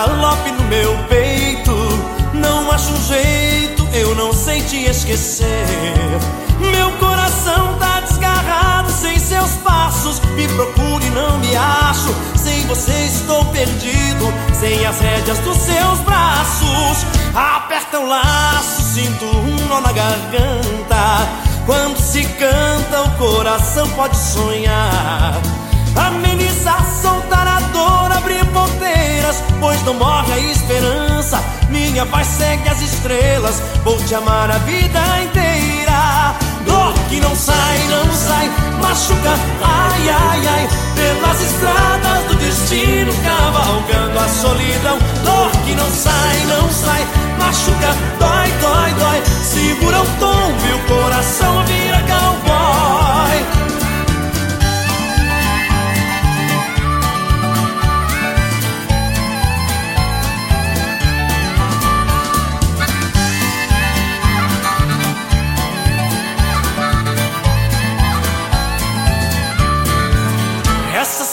galope no meu peito. Não acho um jeito, eu não sei te esquecer. Meu coração tá desgarrado sem seus passos. Me procure, não me acho. Sem você estou perdido, sem as rédeas dos seus braços. Aperta o laço, sinto um nó na garganta. Quando se canta, o coração pode sonhar. Amenizar, soltar Minha segue as estrelas, vou te amar a vida inteira. Dor que não sai, não sai, machuca, ai, ai, ai, pelas estradas do destino,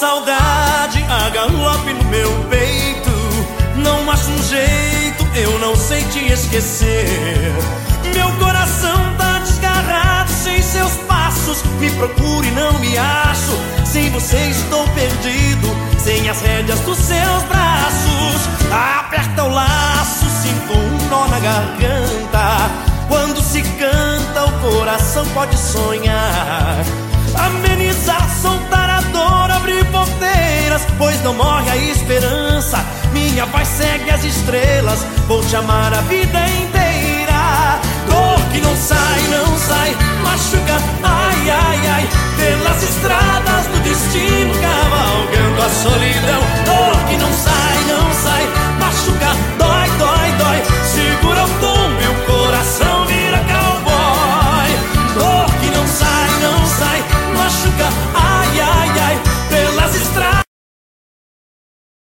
saudade a galope no meu peito. Não acho um jeito, eu não sei te esquecer. Meu coração tá desgarrado sem seus passos. Me procure, não me acho. Sem você estou perdido, sem as rédeas dos seus braços. Aperta o laço, sinto um nó na garganta. Quando se canta, o coração pode sonhar. Amenizar, soltar Minha paz segue as estrelas, vou te amar a vida inteira.